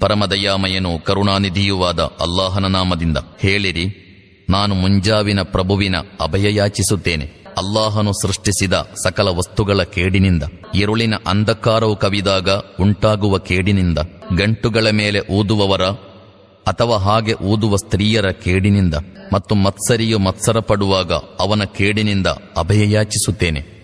ಪರಮದಯಾಮಯನು ಕರುಣಾನಿಧಿಯುವಾದ ಅಲ್ಲಾಹನ ನಾಮದಿಂದ ಹೇಳಿರಿ, ನಾನು ಮುಂಜಾವಿನ ಪ್ರಭುವಿನ ಅಭಯ ಯಾಚಿಸುತ್ತೇನೆ ಅಲ್ಲಾಹನು ಸೃಷ್ಟಿಸಿದ ಸಕಲ ವಸ್ತುಗಳ ಕೇಡಿನಿಂದ, ಇರುಳಿನ ಅಂಧಕಾರವು ಕವಿದಾಗ ಉಂಟಾಗುವ ಕೇಡಿನಿಂದ, ಗಂಟುಗಳ ಮೇಲೆ ಊದುವವರ ಅಥವಾ ಹಾಗೆ ಊದುವ ಸ್ತ್ರೀಯರ ಕೇಡಿನಿಂದ ಮತ್ತು ಮತ್ಸರಿಯು ಮತ್ಸರ ಪಡುವಾಗ ಅವನ ಕೇಡಿನಿಂದ ಅಭಯ ಯಾಚಿಸುತ್ತೇನೆ